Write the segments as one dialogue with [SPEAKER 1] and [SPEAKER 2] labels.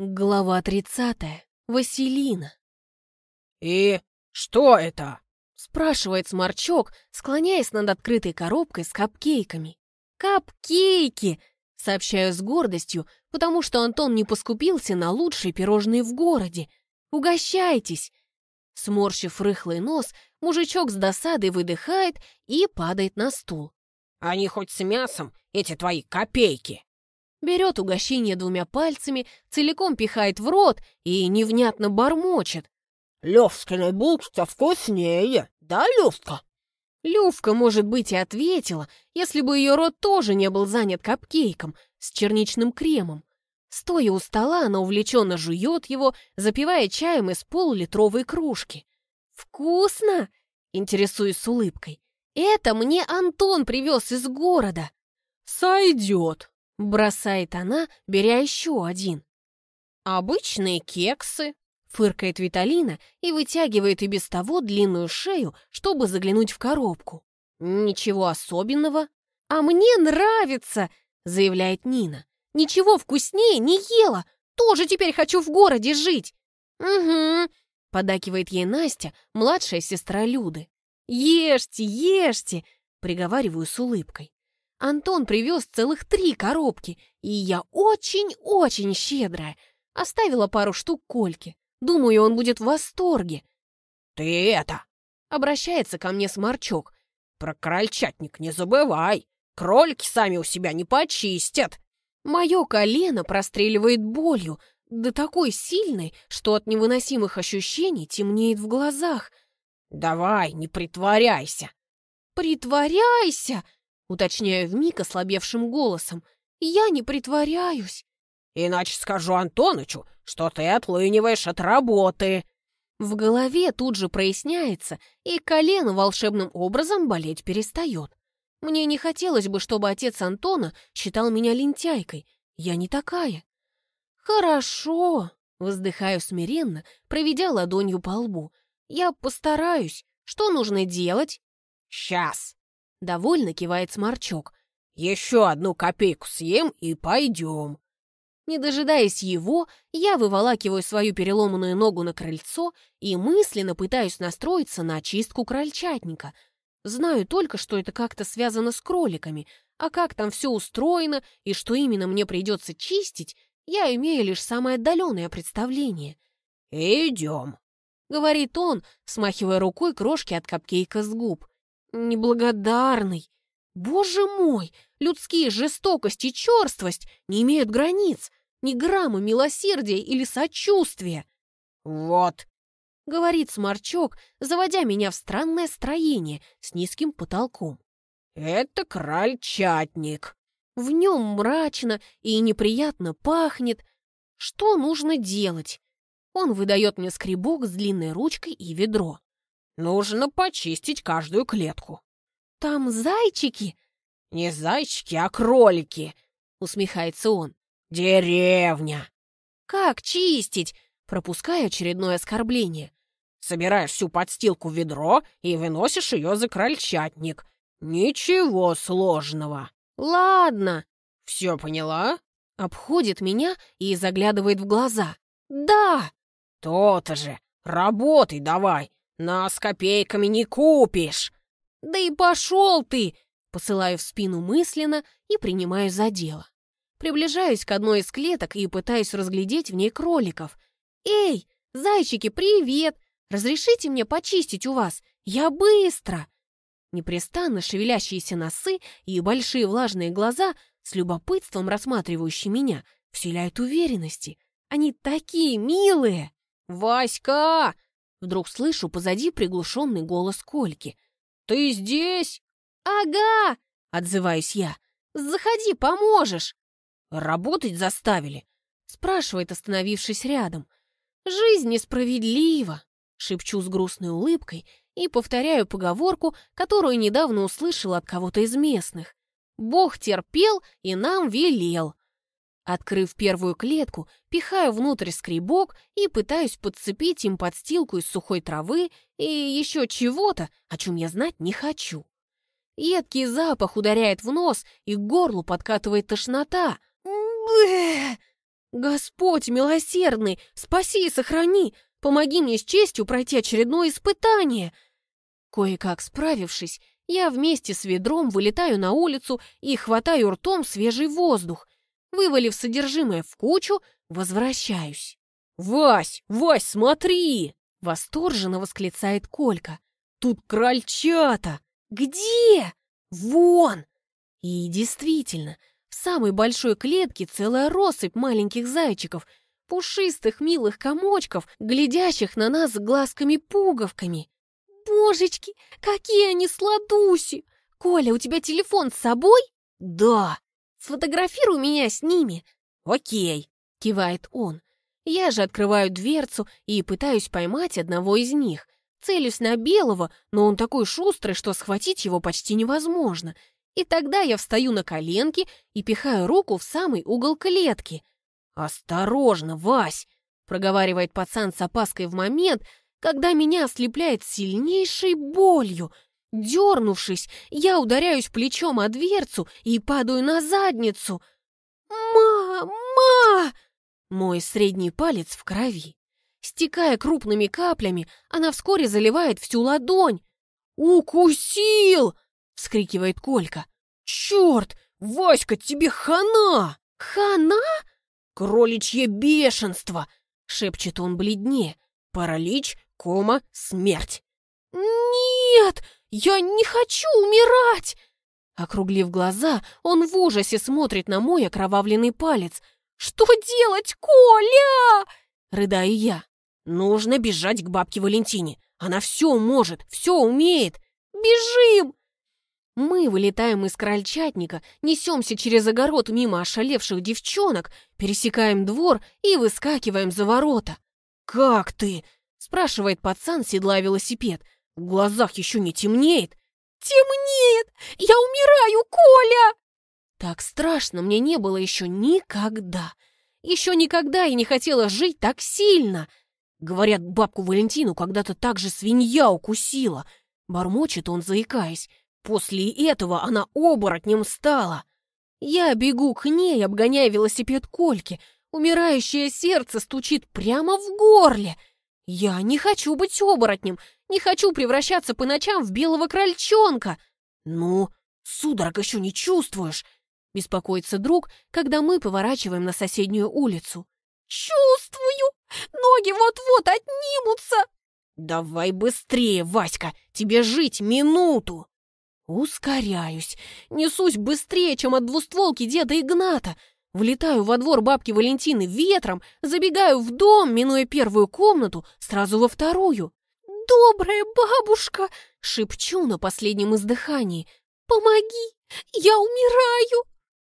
[SPEAKER 1] Глава 30. Василина.
[SPEAKER 2] «И что это?»
[SPEAKER 1] — спрашивает сморчок, склоняясь над открытой коробкой с капкейками. «Капкейки!» — сообщаю с гордостью, потому что Антон не поскупился на лучшие пирожные в городе. «Угощайтесь!» Сморщив рыхлый нос, мужичок с досадой выдыхает и падает на стул.
[SPEAKER 2] «Они хоть с мясом, эти твои копейки!»
[SPEAKER 1] Берет угощение двумя пальцами, целиком пихает в рот и невнятно бормочет.
[SPEAKER 2] «Левскина булка вкуснее, да, Левка?»
[SPEAKER 1] Лювка, может быть, и ответила, если бы ее рот тоже не был занят капкейком с черничным кремом. Стоя у стола, она увлеченно жует его, запивая чаем из полулитровой кружки. «Вкусно?» — интересуюсь с улыбкой. «Это мне Антон привез из города».
[SPEAKER 2] «Сойдет»,
[SPEAKER 1] Бросает она, беря еще один.
[SPEAKER 2] «Обычные кексы», —
[SPEAKER 1] фыркает Виталина и вытягивает и без того длинную шею, чтобы заглянуть в коробку. «Ничего особенного». «А мне нравится», — заявляет Нина. «Ничего вкуснее не ела. Тоже теперь хочу в городе жить». «Угу», — подакивает ей Настя, младшая сестра Люды. «Ешьте, ешьте», — приговариваю с улыбкой. Антон привез целых три коробки, и я очень-очень щедрая. Оставила пару штук Кольке. Думаю, он будет в восторге.
[SPEAKER 2] «Ты это!»
[SPEAKER 1] — обращается ко мне сморчок.
[SPEAKER 2] «Про крольчатник не забывай! Кролики сами у себя не почистят!»
[SPEAKER 1] Мое колено простреливает болью, да такой сильной, что от невыносимых ощущений темнеет в глазах.
[SPEAKER 2] «Давай, не притворяйся!»
[SPEAKER 1] «Притворяйся!» Уточняю вмиг ослабевшим голосом. «Я не притворяюсь!»
[SPEAKER 2] «Иначе скажу Антонычу, что ты отлыниваешь от работы!»
[SPEAKER 1] В голове тут же проясняется, и колено волшебным образом болеть перестает. Мне не хотелось бы, чтобы отец Антона считал меня лентяйкой. Я не такая. «Хорошо», — вздыхаю смиренно, проведя ладонью по лбу. «Я постараюсь. Что нужно делать?»
[SPEAKER 2] «Сейчас»,
[SPEAKER 1] Довольно кивает сморчок.
[SPEAKER 2] «Еще одну копейку съем и пойдем».
[SPEAKER 1] Не дожидаясь его, я выволакиваю свою переломанную ногу на крыльцо и мысленно пытаюсь настроиться на очистку крольчатника. Знаю только, что это как-то связано с кроликами, а как там все устроено и что именно мне придется чистить, я имею лишь самое отдаленное представление.
[SPEAKER 2] «Идем», —
[SPEAKER 1] говорит он, смахивая рукой крошки от капкейка с губ. Неблагодарный. Боже мой, людские жестокость и черствость не имеют границ, ни грамма милосердия или сочувствия.
[SPEAKER 2] Вот,
[SPEAKER 1] говорит сморчок, заводя меня в странное строение с низким потолком.
[SPEAKER 2] Это крольчатник.
[SPEAKER 1] В нем мрачно и неприятно пахнет. Что нужно делать? Он выдает мне скребок с длинной ручкой и ведро.
[SPEAKER 2] Нужно почистить каждую клетку.
[SPEAKER 1] Там зайчики?
[SPEAKER 2] Не зайчики, а кролики,
[SPEAKER 1] усмехается он.
[SPEAKER 2] Деревня.
[SPEAKER 1] Как чистить? Пропуская очередное оскорбление.
[SPEAKER 2] Собираешь всю подстилку в ведро и выносишь ее за крольчатник. Ничего сложного.
[SPEAKER 1] Ладно.
[SPEAKER 2] Все поняла?
[SPEAKER 1] Обходит меня и заглядывает в глаза. Да.
[SPEAKER 2] То-то же. Работай давай. Нас копейками не купишь!»
[SPEAKER 1] «Да и пошел ты!» Посылаю в спину мысленно и принимаю за дело. Приближаюсь к одной из клеток и пытаюсь разглядеть в ней кроликов. «Эй, зайчики, привет! Разрешите мне почистить у вас? Я быстро!» Непрестанно шевелящиеся носы и большие влажные глаза, с любопытством рассматривающие меня, вселяют уверенности. Они такие милые!
[SPEAKER 2] «Васька!»
[SPEAKER 1] Вдруг слышу позади приглушенный голос Кольки.
[SPEAKER 2] «Ты здесь?»
[SPEAKER 1] «Ага!» — отзываюсь я. «Заходи, поможешь!»
[SPEAKER 2] «Работать заставили?»
[SPEAKER 1] — спрашивает, остановившись рядом. «Жизнь несправедлива!» — шепчу с грустной улыбкой и повторяю поговорку, которую недавно услышал от кого-то из местных. «Бог терпел и нам велел!» Открыв первую клетку, пихаю внутрь скребок и пытаюсь подцепить им подстилку из сухой травы и еще чего-то, о чем я знать не хочу. Едкий запах ударяет в нос, и к горлу подкатывает тошнота. «Бэ!» Господь милосердный, спаси и сохрани! Помоги мне с честью пройти очередное испытание!» Кое-как справившись, я вместе с ведром вылетаю на улицу и хватаю ртом свежий воздух. Вывалив содержимое в кучу, возвращаюсь.
[SPEAKER 2] «Вась, Вась, смотри!»
[SPEAKER 1] — восторженно восклицает Колька. «Тут крольчата!» «Где?» «Вон!» И действительно, в самой большой клетке целая россыпь маленьких зайчиков, пушистых милых комочков, глядящих на нас глазками-пуговками. «Божечки, какие они сладуси! Коля, у тебя телефон с собой?»
[SPEAKER 2] «Да».
[SPEAKER 1] «Сфотографируй меня с ними».
[SPEAKER 2] «Окей», —
[SPEAKER 1] кивает он. Я же открываю дверцу и пытаюсь поймать одного из них. Целюсь на белого, но он такой шустрый, что схватить его почти невозможно. И тогда я встаю на коленки и пихаю руку в самый угол клетки.
[SPEAKER 2] «Осторожно, Вась!» — проговаривает пацан с опаской в момент, когда меня ослепляет сильнейшей болью. Дернувшись, я ударяюсь плечом о дверцу и падаю на задницу.
[SPEAKER 1] «Ма!
[SPEAKER 2] Мой средний палец в крови. Стекая крупными каплями, она вскоре заливает всю ладонь.
[SPEAKER 1] «Укусил!»
[SPEAKER 2] — вскрикивает Колька. «Черт! Васька, тебе хана!»
[SPEAKER 1] «Хана?»
[SPEAKER 2] «Кроличье бешенство!» — шепчет он бледнее. «Паралич, кома, смерть!»
[SPEAKER 1] «Нет! Я не хочу умирать!»
[SPEAKER 2] Округлив глаза, он в ужасе смотрит на мой окровавленный палец.
[SPEAKER 1] «Что делать, Коля?»
[SPEAKER 2] Рыдаю я. «Нужно бежать к бабке Валентине. Она все может, все умеет.
[SPEAKER 1] Бежим!»
[SPEAKER 2] Мы вылетаем из крольчатника, несемся через огород мимо ошалевших девчонок, пересекаем двор и выскакиваем за ворота. «Как ты?» — спрашивает пацан, седла велосипед. В глазах еще не темнеет.
[SPEAKER 1] «Темнеет! Я умираю, Коля!»
[SPEAKER 2] Так страшно мне не было еще никогда. Еще никогда я не хотела жить так сильно. Говорят, бабку Валентину когда-то так же свинья укусила. Бормочет он, заикаясь. После этого она оборотнем стала. Я бегу к ней, обгоняя велосипед Кольки. Умирающее сердце стучит прямо в горле. Я не хочу быть оборотнем, не хочу превращаться по ночам в белого крольчонка. Ну, судорог еще не чувствуешь? Беспокоится друг, когда мы поворачиваем на соседнюю улицу.
[SPEAKER 1] «Чувствую! Ноги вот-вот отнимутся!»
[SPEAKER 2] «Давай быстрее, Васька! Тебе жить минуту!» Ускоряюсь, несусь быстрее, чем от двустволки деда Игната. Влетаю во двор бабки Валентины ветром, забегаю в дом, минуя первую комнату, сразу во вторую.
[SPEAKER 1] «Добрая бабушка!»
[SPEAKER 2] — шепчу на последнем издыхании.
[SPEAKER 1] «Помоги! Я умираю!»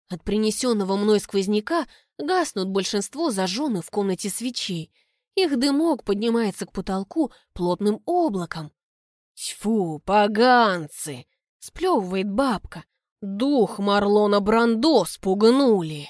[SPEAKER 2] От принесенного мной сквозняка гаснут большинство зажженных в комнате свечей. Их дымок поднимается к потолку плотным облаком. «Тьфу, поганцы!» — сплевывает бабка. «Дух Марлона Брандо спугнули!»